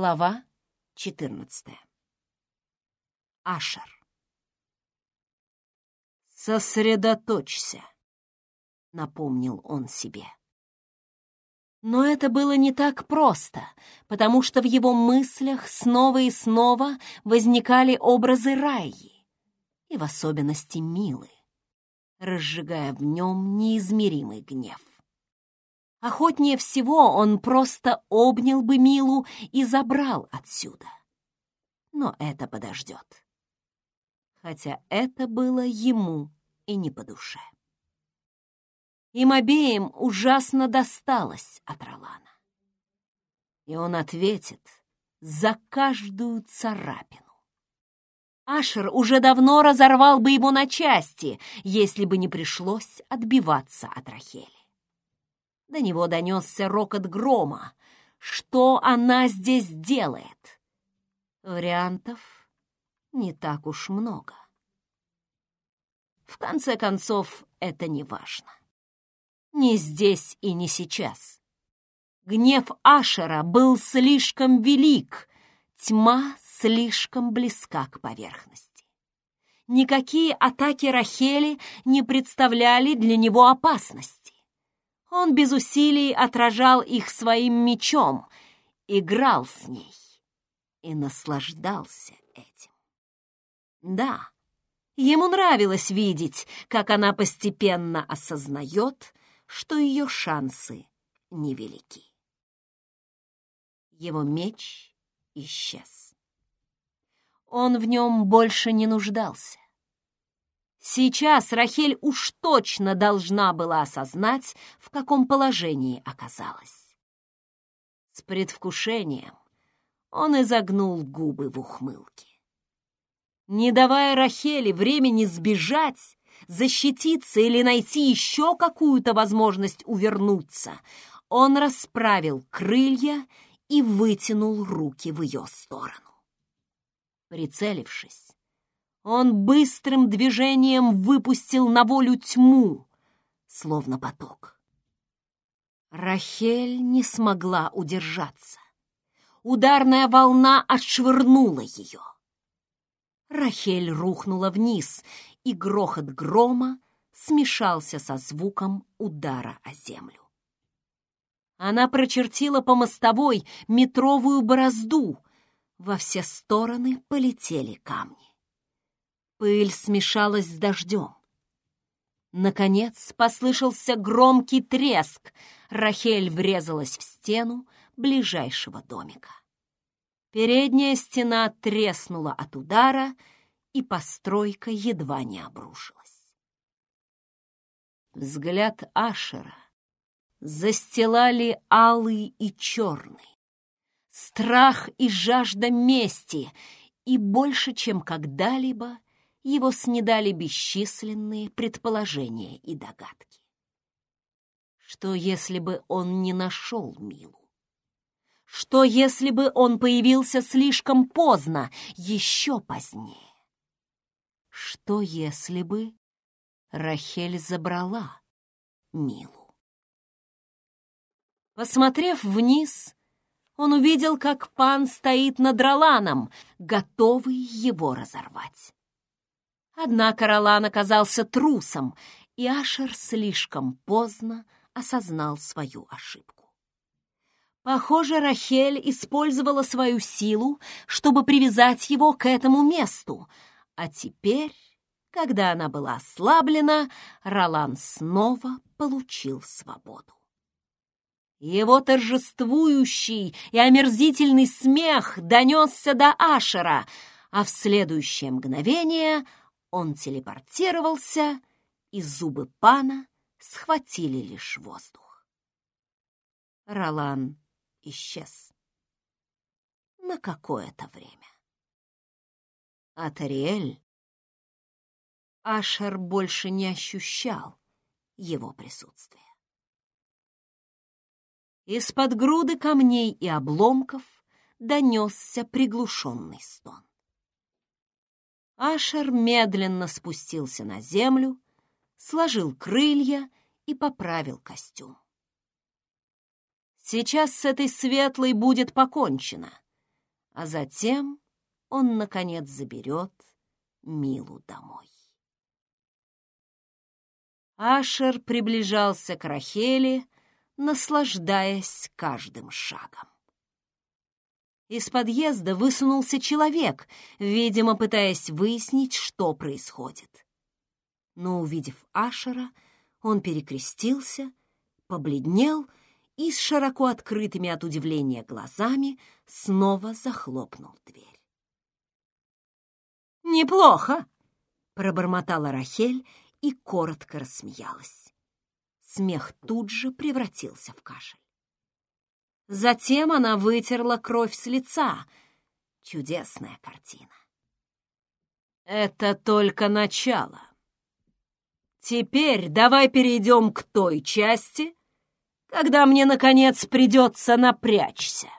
Глава 14. Ашер. «Сосредоточься», — напомнил он себе. Но это было не так просто, потому что в его мыслях снова и снова возникали образы Раи, и в особенности Милы, разжигая в нем неизмеримый гнев. Охотнее всего он просто обнял бы Милу и забрал отсюда. Но это подождет. Хотя это было ему и не по душе. Им обеим ужасно досталось от Ролана. И он ответит за каждую царапину. Ашер уже давно разорвал бы его на части, если бы не пришлось отбиваться от Рахели. До него донесся рокот грома. Что она здесь делает? Вариантов не так уж много. В конце концов, это не важно. Не здесь и не сейчас. Гнев Ашера был слишком велик, тьма слишком близка к поверхности. Никакие атаки Рахели не представляли для него опасности. Он без усилий отражал их своим мечом, играл с ней и наслаждался этим. Да, ему нравилось видеть, как она постепенно осознает, что ее шансы невелики. Его меч исчез. Он в нем больше не нуждался. Сейчас Рахель уж точно должна была осознать, в каком положении оказалась. С предвкушением он изогнул губы в ухмылке. Не давая Рахеле времени сбежать, защититься или найти еще какую-то возможность увернуться, он расправил крылья и вытянул руки в ее сторону. Прицелившись, он быстрым движением выпустил на волю тьму, словно поток. Рахель не смогла удержаться. Ударная волна отшвырнула ее. Рахель рухнула вниз, и грохот грома смешался со звуком удара о землю. Она прочертила по мостовой метровую борозду. Во все стороны полетели камни. Пыль смешалась с дождем. Наконец послышался громкий треск. Рахель врезалась в стену ближайшего домика. Передняя стена треснула от удара, и постройка едва не обрушилась. Взгляд Ашера застилали алый и черный. Страх и жажда мести, и больше, чем когда-либо, его снедали бесчисленные предположения и догадки. Что, если бы он не нашел Милу? Что, если бы он появился слишком поздно, еще позднее? Что, если бы Рахель забрала Милу? Посмотрев вниз, он увидел, как пан стоит над Роланом, готовый его разорвать. Однако Ролан оказался трусом, и Ашер слишком поздно осознал свою ошибку. Похоже, Рахель использовала свою силу, чтобы привязать его к этому месту, а теперь, когда она была ослаблена, Ролан снова получил свободу. Его торжествующий и омерзительный смех донесся до Ашера, а в следующее мгновение — он телепортировался, и зубы пана схватили лишь воздух. Ролан исчез. На какое-то время. А Тариэль... Ашер больше не ощущал его присутствия. Из-под груды камней и обломков донесся приглушенный стон. Ашер медленно спустился на землю, сложил крылья и поправил костюм. Сейчас с этой светлой будет покончено, а затем он, наконец, заберет Милу домой. Ашер приближался к Рахеле, наслаждаясь каждым шагом. Из подъезда высунулся человек, видимо, пытаясь выяснить, что происходит. Но, увидев Ашера, он перекрестился, побледнел и с широко открытыми от удивления глазами снова захлопнул дверь. «Неплохо!» — пробормотала Рахель и коротко рассмеялась. Смех тут же превратился в кашель. Затем она вытерла кровь с лица. Чудесная картина. Это только начало. Теперь давай перейдем к той части, когда мне, наконец, придется напрячься.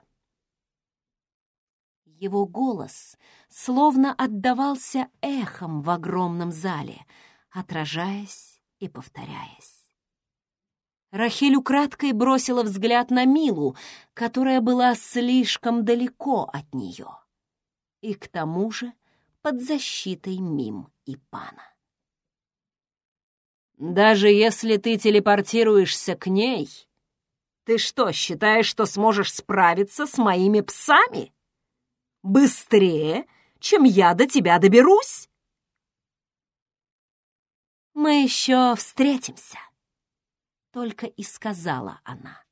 Его голос словно отдавался эхом в огромном зале, отражаясь и повторяясь. Рахиль украдкой бросила взгляд на Милу, которая была слишком далеко от нее. И к тому же под защитой Мим и Пана. «Даже если ты телепортируешься к ней, ты что, считаешь, что сможешь справиться с моими псами? Быстрее, чем я до тебя доберусь?» «Мы еще встретимся», только и сказала она.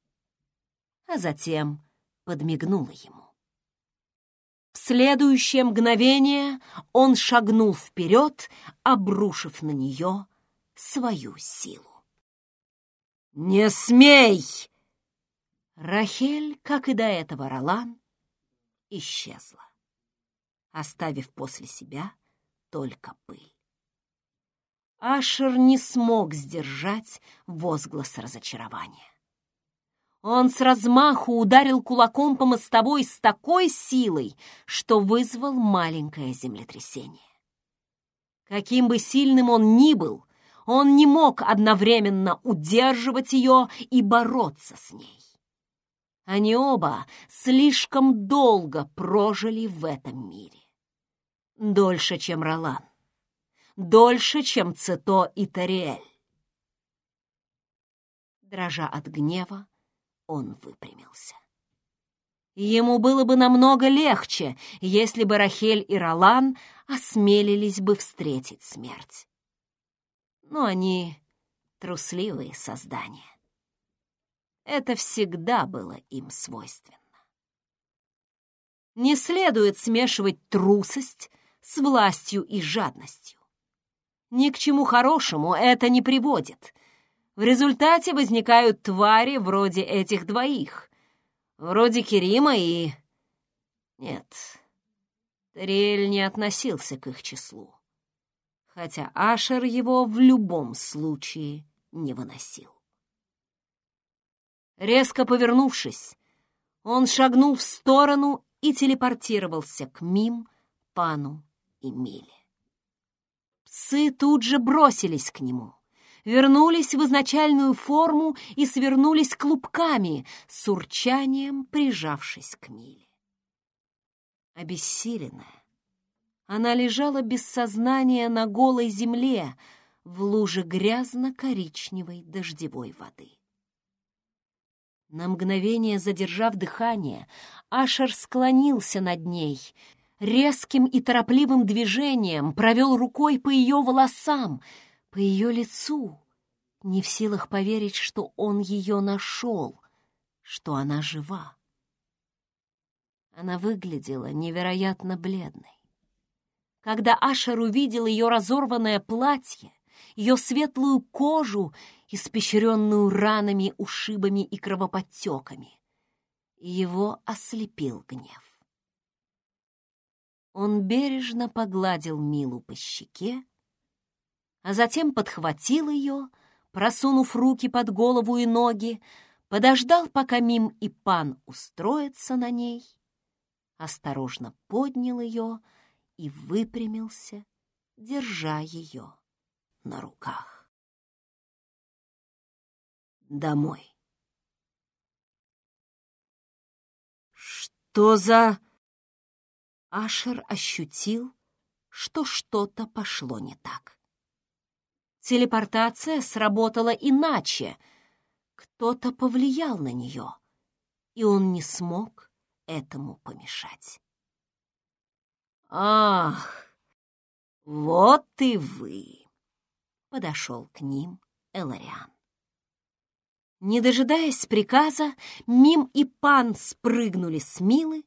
А затем подмигнула ему. В следующее мгновение он шагнул вперед, обрушив на нее свою силу. «Не смей!» Рахель, как и до этого Ролан, исчезла, оставив после себя только пыль. Ашер не смог сдержать возглас разочарования. Он с размаху ударил кулаком по мостовой с такой силой, что вызвал маленькое землетрясение. Каким бы сильным он ни был, он не мог одновременно удерживать ее и бороться с ней. Они оба слишком долго прожили в этом мире. Дольше, чем Ролан дольше, чем Цито и Тариэль. Дрожа от гнева, он выпрямился. Ему было бы намного легче, если бы Рахель и Ролан осмелились бы встретить смерть. Но они трусливые создания. Это всегда было им свойственно. Не следует смешивать трусость с властью и жадностью. Ни к чему хорошему это не приводит. В результате возникают твари вроде этих двоих. Вроде Керима и... Нет, Тариэль не относился к их числу. Хотя Ашер его в любом случае не выносил. Резко повернувшись, он шагнул в сторону и телепортировался к Мим, Пану и Миле. Псы тут же бросились к нему, вернулись в изначальную форму и свернулись клубками, с урчанием прижавшись к Миле. Обессиленная, она лежала без сознания на голой земле в луже грязно-коричневой дождевой воды. На мгновение задержав дыхание, Ашер склонился над ней резким и торопливым движением провел рукой по ее волосам, по ее лицу, не в силах поверить, что он ее нашел, что она жива. Она выглядела невероятно бледной. Когда Ашер увидел ее разорванное платье, ее светлую кожу, испещренную ранами, ушибами и кровоподтеками, его ослепил гнев. Он бережно погладил Милу по щеке, а затем подхватил ее, просунув руки под голову и ноги, подождал, пока Мим и Пан устроятся на ней, осторожно поднял ее и выпрямился, держа ее на руках. Домой. «Что за...» Ашер ощутил, что что-то пошло не так. Телепортация сработала иначе. Кто-то повлиял на нее, и он не смог этому помешать. «Ах, вот и вы!» — подошел к ним Элариан. Не дожидаясь приказа, Мим и Пан спрыгнули с Милы,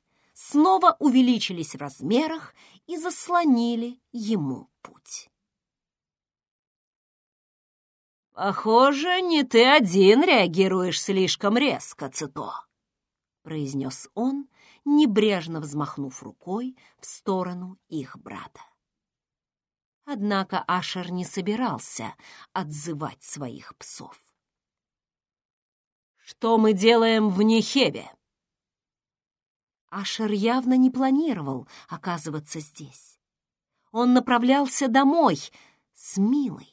снова увеличились в размерах и заслонили ему путь. «Похоже, не ты один реагируешь слишком резко, Цито», — произнес он, небрежно взмахнув рукой в сторону их брата. Однако Ашер не собирался отзывать своих псов. «Что мы делаем в Нехебе?» Ашер явно не планировал оказываться здесь. Он направлялся домой с Милой.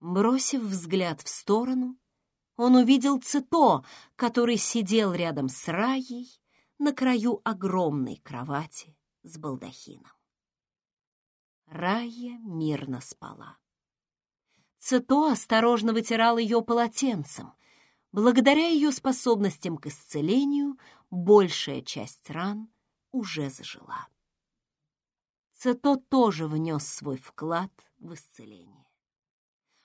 Бросив взгляд в сторону, он увидел Цито, который сидел рядом с Раей на краю огромной кровати с балдахином. Рая мирно спала. Цито осторожно вытирал ее полотенцем. Благодаря ее способностям к исцелению большая часть ран уже зажила. Цито тоже внес свой вклад в исцеление.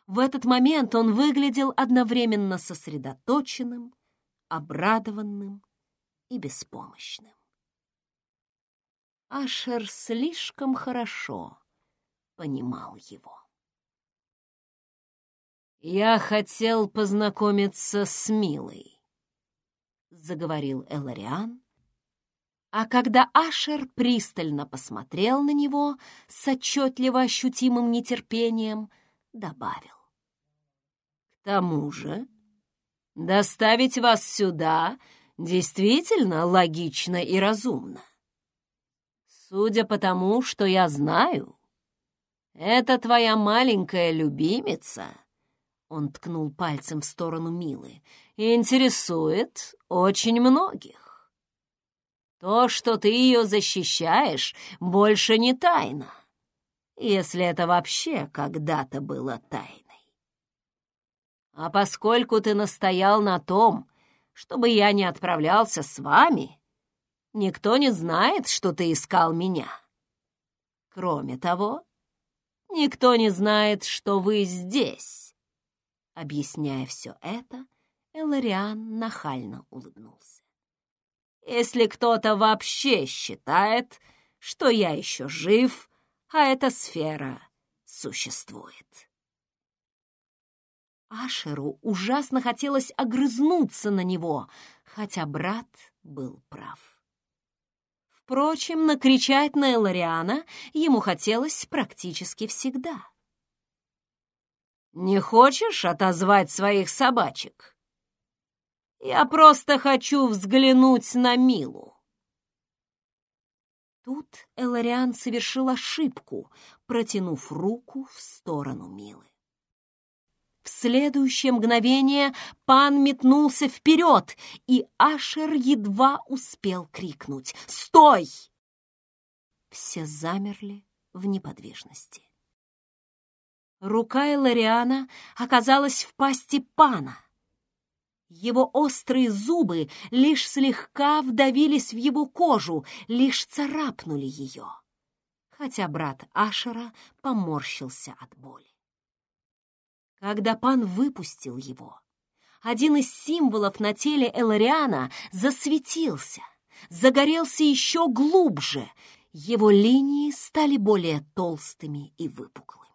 В этот момент он выглядел одновременно сосредоточенным, обрадованным и беспомощным. Ашер слишком хорошо понимал его. «Я хотел познакомиться с Милой», — заговорил Элариан, а когда Ашер пристально посмотрел на него с отчетливо ощутимым нетерпением, добавил. «К тому же доставить вас сюда действительно логично и разумно. Судя по тому, что я знаю, это твоя маленькая любимица, он ткнул пальцем в сторону Милы, интересует очень многих. То, что ты ее защищаешь, больше не тайна, если это вообще когда-то было тайной. А поскольку ты настоял на том, чтобы я не отправлялся с вами, никто не знает, что ты искал меня. Кроме того, Никто не знает, что вы здесь. Объясняя все это, Элариан нахально улыбнулся. Если кто-то вообще считает, что я еще жив, а эта сфера существует. Ашеру ужасно хотелось огрызнуться на него, хотя брат был прав. Впрочем, накричать на Элариана ему хотелось практически всегда. «Не хочешь отозвать своих собачек? Я просто хочу взглянуть на Милу». Тут Элариан совершил ошибку, протянув руку в сторону Милы. В следующее мгновение пан метнулся вперед, и Ашер едва успел крикнуть «Стой!». Все замерли в неподвижности. Рука Элариана оказалась в пасти пана. Его острые зубы лишь слегка вдавились в его кожу, лишь царапнули ее, хотя брат Ашера поморщился от боли. Когда пан выпустил его, один из символов на теле Элариана засветился, загорелся еще глубже, его линии стали более толстыми и выпуклыми.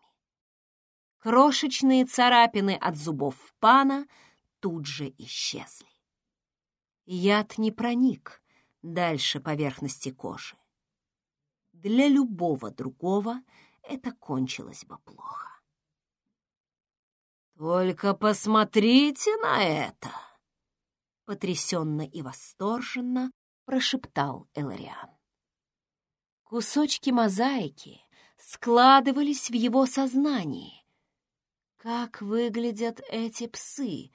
Крошечные царапины от зубов пана тут же исчезли. Яд не проник дальше поверхности кожи. Для любого другого это кончилось бы плохо. «Только посмотрите на это!» Потрясенно и восторженно прошептал Элариан. Кусочки мозаики складывались в его сознании. Как выглядят эти псы?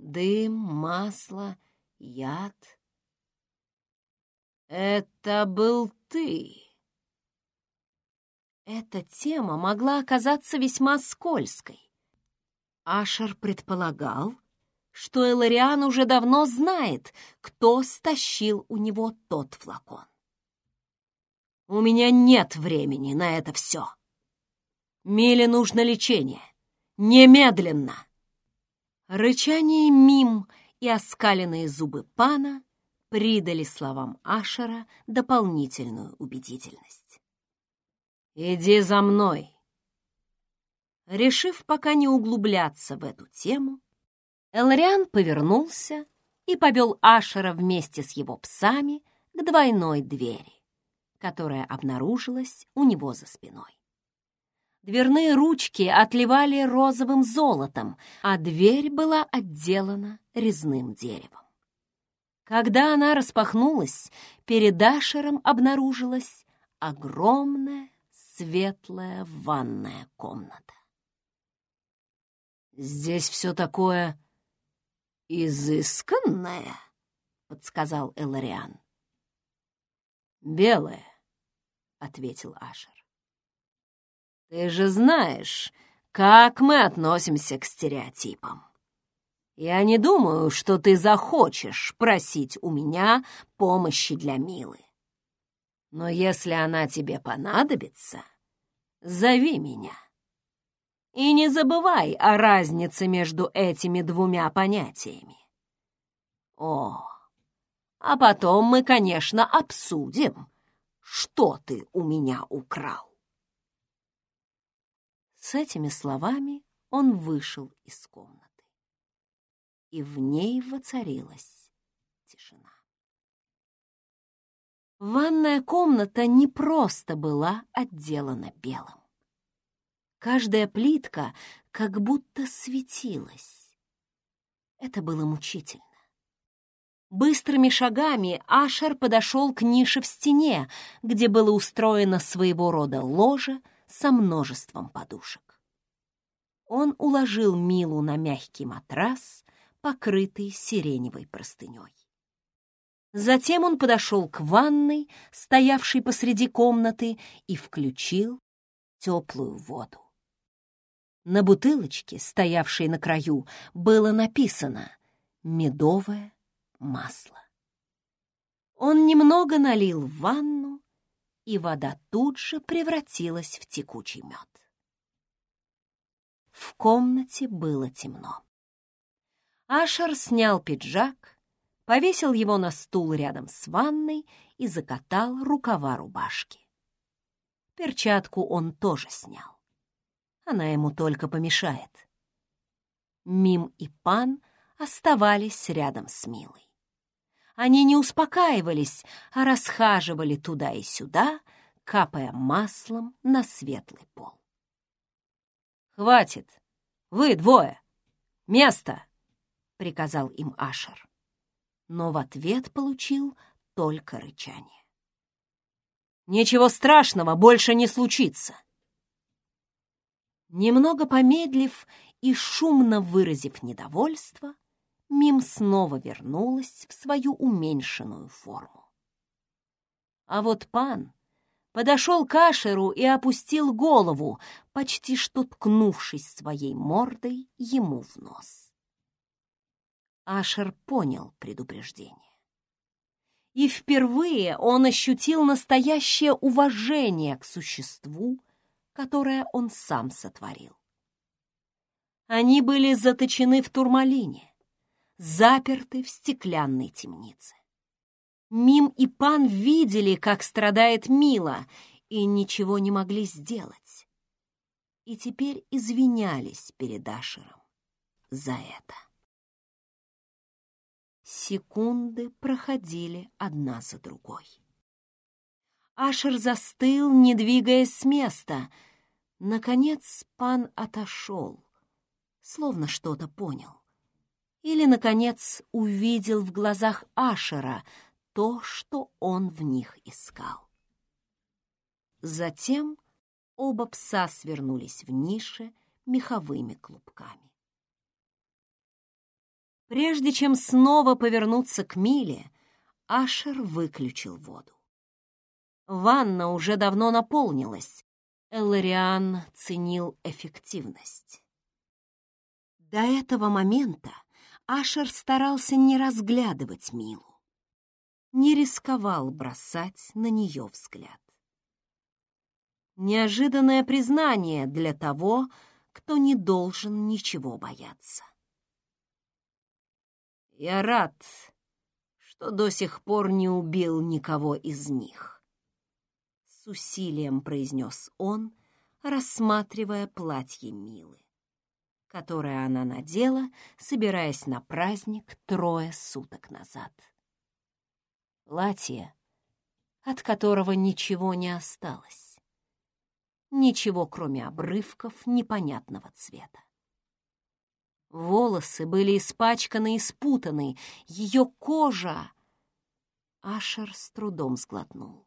Дым, масло, яд. «Это был ты!» Эта тема могла оказаться весьма скользкой. Ашер предполагал, что Элариан уже давно знает, кто стащил у него тот флакон. «У меня нет времени на это все. Миле нужно лечение. Немедленно!» Рычание мим и оскаленные зубы пана придали словам Ашера дополнительную убедительность. «Иди за мной!» Решив пока не углубляться в эту тему, Элриан повернулся и повел Ашера вместе с его псами к двойной двери, которая обнаружилась у него за спиной. Дверные ручки отливали розовым золотом, а дверь была отделана резным деревом. Когда она распахнулась, перед Ашером обнаружилась огромная светлая ванная комната. «Здесь все такое «Изысканная», — подсказал Элариан. «Белая», — ответил Ашер. «Ты же знаешь, как мы относимся к стереотипам. Я не думаю, что ты захочешь просить у меня помощи для Милы. Но если она тебе понадобится, зови меня». И не забывай о разнице между этими двумя понятиями. О, а потом мы, конечно, обсудим, что ты у меня украл. С этими словами он вышел из комнаты, и в ней воцарилась тишина. Ванная комната не просто была отделана белым. Каждая плитка как будто светилась. Это было мучительно. Быстрыми шагами Ашер подошел к нише в стене, где было устроено своего рода ложе со множеством подушек. Он уложил Милу на мягкий матрас, покрытый сиреневой простыней. Затем он подошел к ванной, стоявшей посреди комнаты, и включил теплую воду. На бутылочке, стоявшей на краю, было написано «Медовое масло». Он немного налил в ванну, и вода тут же превратилась в текучий мед. В комнате было темно. Ашер снял пиджак, повесил его на стул рядом с ванной и закатал рукава рубашки. Перчатку он тоже снял она ему только помешает. Мим и Пан оставались рядом с Милой. Они не успокаивались, а расхаживали туда и сюда, капая маслом на светлый пол. «Хватит! Вы двое! Место!» — приказал им Ашер. Но в ответ получил только рычание. «Ничего страшного больше не случится!» Немного помедлив и шумно выразив недовольство, Мим снова вернулась в свою уменьшенную форму. А вот пан подошел к Ашеру и опустил голову, почти что ткнувшись своей мордой ему в нос. Ашер понял предупреждение. И впервые он ощутил настоящее уважение к существу, которое он сам сотворил. Они были заточены в турмалине, заперты в стеклянной темнице. Мим и Пан видели, как страдает Мила, и ничего не могли сделать. И теперь извинялись перед Ашером за это. Секунды проходили одна за другой. Ашер застыл, не двигаясь с места. Наконец пан отошел, словно что-то понял. Или, наконец, увидел в глазах Ашера то, что он в них искал. Затем оба пса свернулись в нише меховыми клубками. Прежде чем снова повернуться к Миле, Ашер выключил воду. Ванна уже давно наполнилась. Элариан ценил эффективность. До этого момента Ашер старался не разглядывать Милу, не рисковал бросать на нее взгляд. Неожиданное признание для того, кто не должен ничего бояться. «Я рад, что до сих пор не убил никого из них», — с усилием произнес он, рассматривая платье Милы которое она надела, собираясь на праздник трое суток назад. Платье, от которого ничего не осталось. Ничего, кроме обрывков непонятного цвета. Волосы были испачканы и спутаны, ее кожа... Ашер с трудом сглотнул.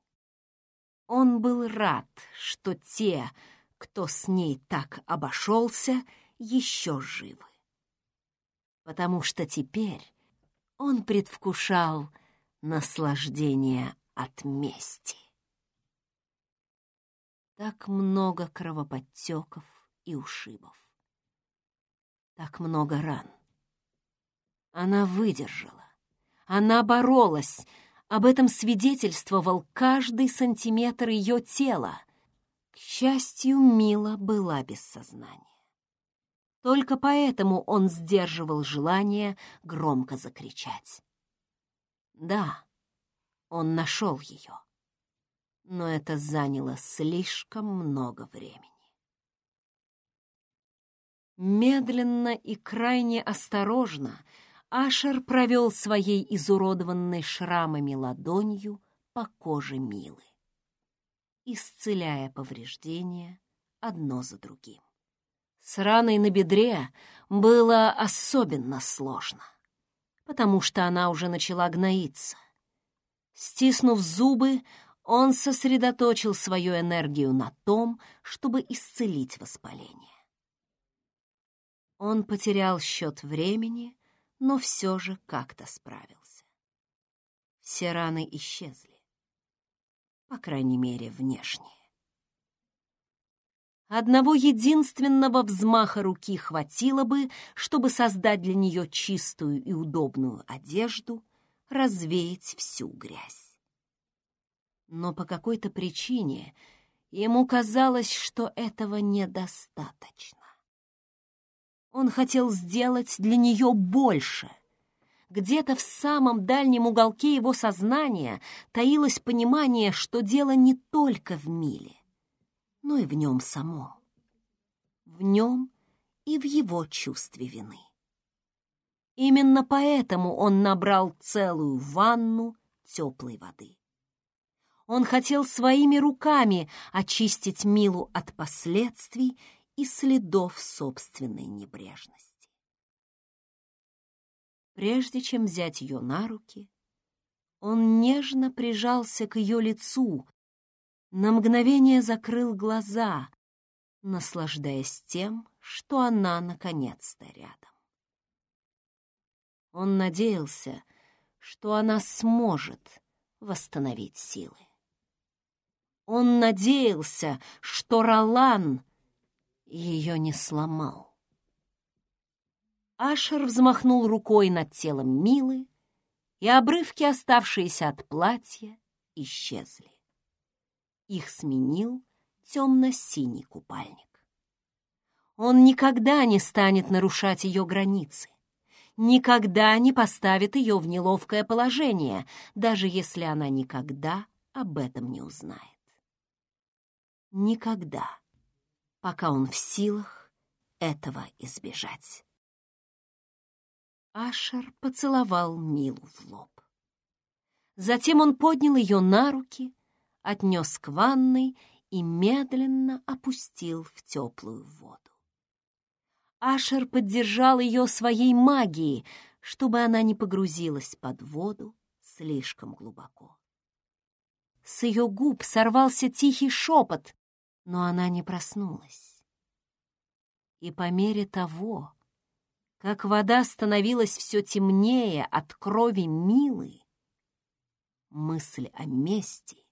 Он был рад, что те, кто с ней так обошелся, — еще живы. Потому что теперь он предвкушал наслаждение от мести. Так много кровоподтеков и ушибов. Так много ран. Она выдержала. Она боролась. Об этом свидетельствовал каждый сантиметр ее тела. К счастью, Мила была без сознания. Только поэтому он сдерживал желание громко закричать. Да, он нашел ее, но это заняло слишком много времени. Медленно и крайне осторожно Ашер провел своей изуродованной шрамами ладонью по коже Милы, исцеляя повреждения одно за другим. С раной на бедре было особенно сложно, потому что она уже начала гноиться. Стиснув зубы, он сосредоточил свою энергию на том, чтобы исцелить воспаление. Он потерял счет времени, но все же как-то справился. Все раны исчезли, по крайней мере, внешние. Одного единственного взмаха руки хватило бы, чтобы создать для нее чистую и удобную одежду, развеять всю грязь. Но по какой-то причине ему казалось, что этого недостаточно. Он хотел сделать для нее больше. Где-то в самом дальнем уголке его сознания таилось понимание, что дело не только в Миле но и в нем самом. В нем и в его чувстве вины. Именно поэтому он набрал целую ванну теплой воды. Он хотел своими руками очистить Милу от последствий и следов собственной небрежности. Прежде чем взять ее на руки, он нежно прижался к ее лицу, на мгновение закрыл глаза, наслаждаясь тем, что она наконец-то рядом. Он надеялся, что она сможет восстановить силы. Он надеялся, что Ролан ее не сломал. Ашер взмахнул рукой над телом Милы, и обрывки, оставшиеся от платья, исчезли. Их сменил темно-синий купальник. Он никогда не станет нарушать ее границы, никогда не поставит ее в неловкое положение, даже если она никогда об этом не узнает. Никогда, пока он в силах этого избежать. Ашер поцеловал Милу в лоб. Затем он поднял ее на руки отнес к ванной и медленно опустил в теплую воду. Ашер поддержал ее своей магией, чтобы она не погрузилась под воду слишком глубоко. С ее губ сорвался тихий шепот, но она не проснулась. И по мере того, как вода становилась все темнее от крови Милы, мысль о мести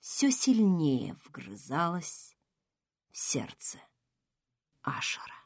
все сильнее вгрызалась в сердце Ашера.